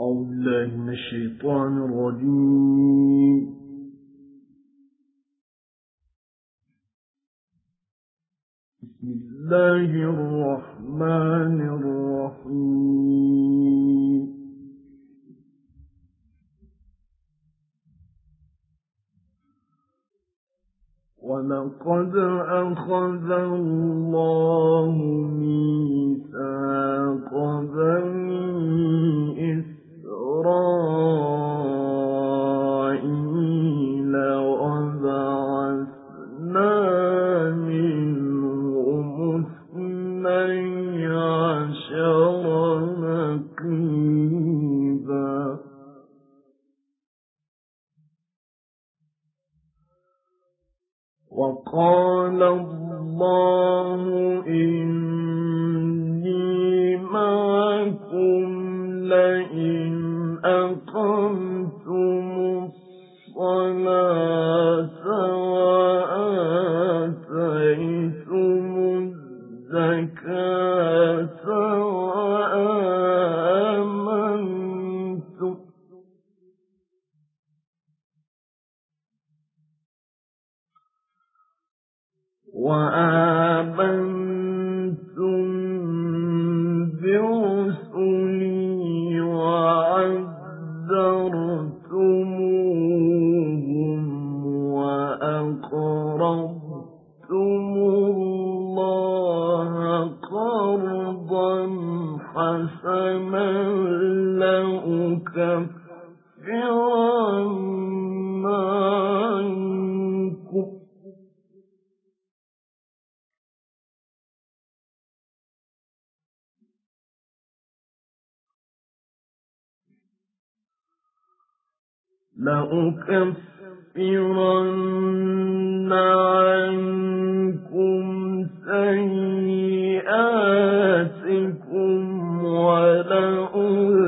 أعوذ من الشيطان الرجيم. بسم الله الرحمن الرحيم. ولقد أخذ الله ميثاق بني وقال لأكفرن عنكم سيئاتكم ولأدخلنكم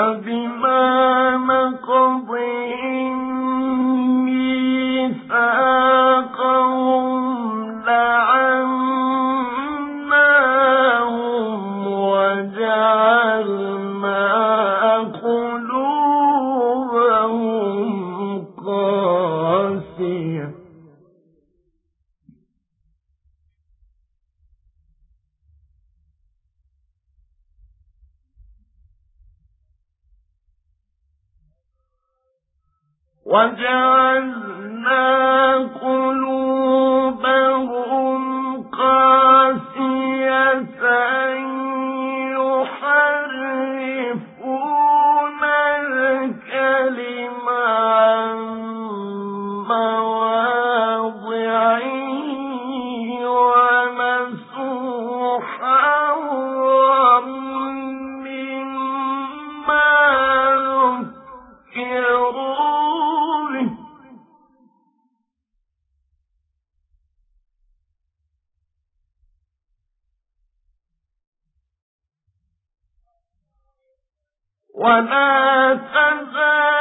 فبما وجعلنا ولا تزال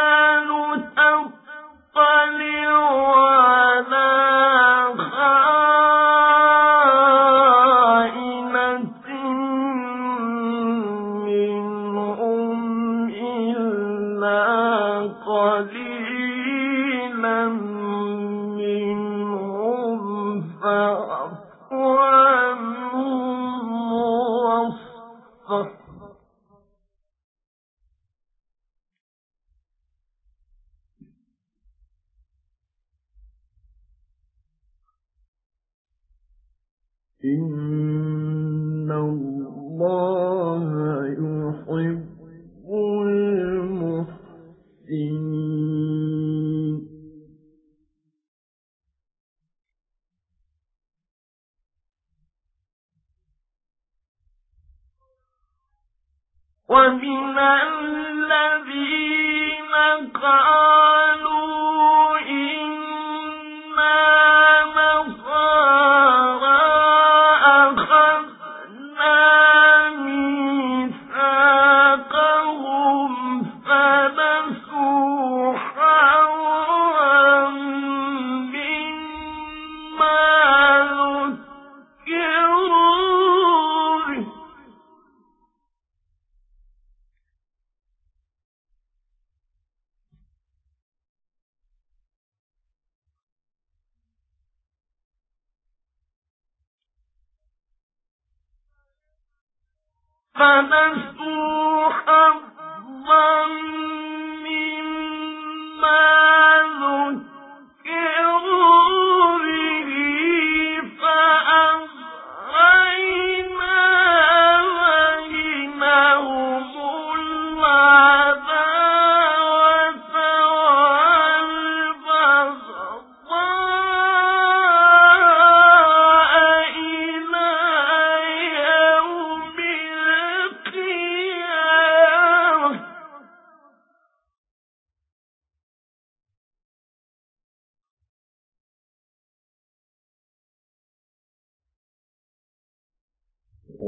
فنسوا حظا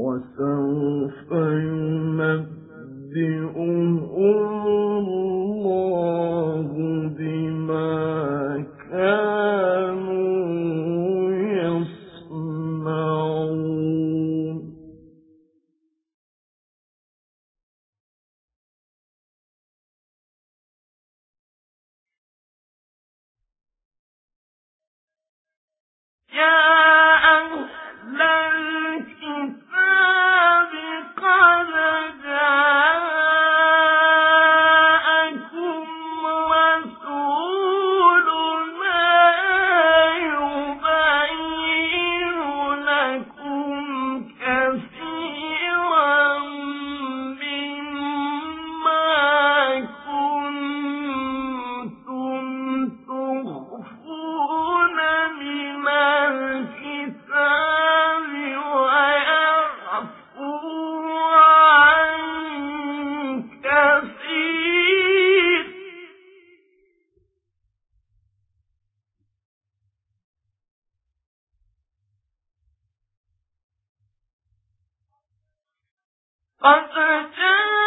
وسوف ينبئهم uncertain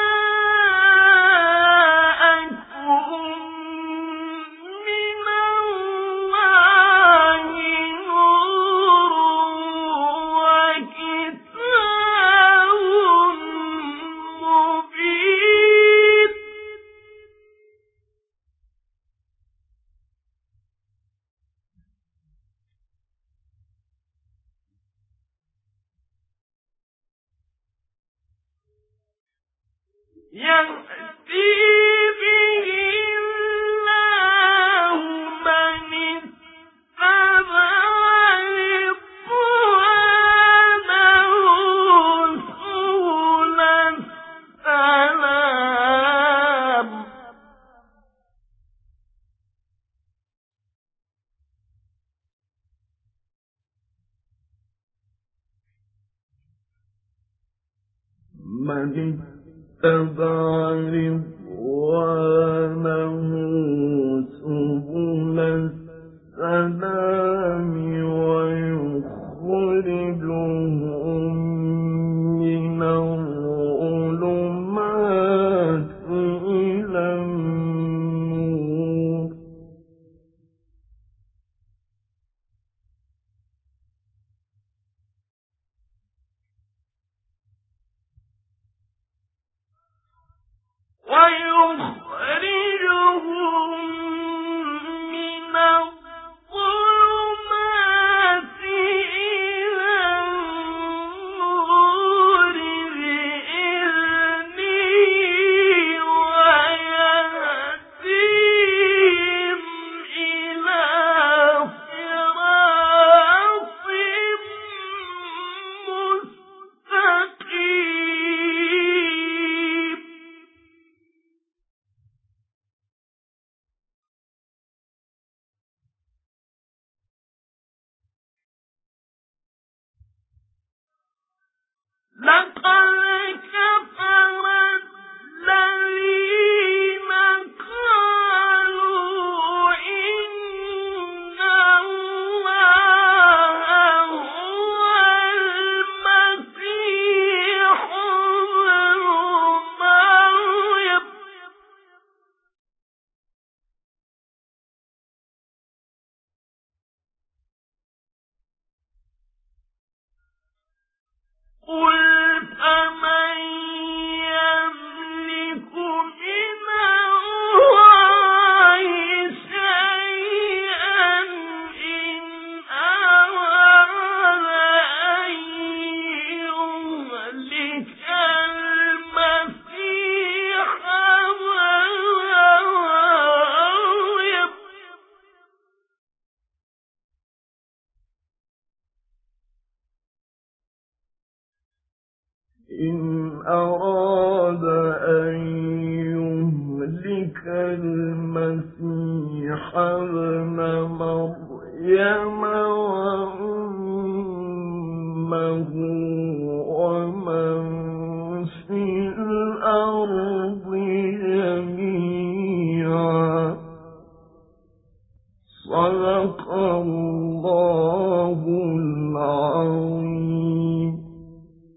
من السلام خير ابن مريم وأمه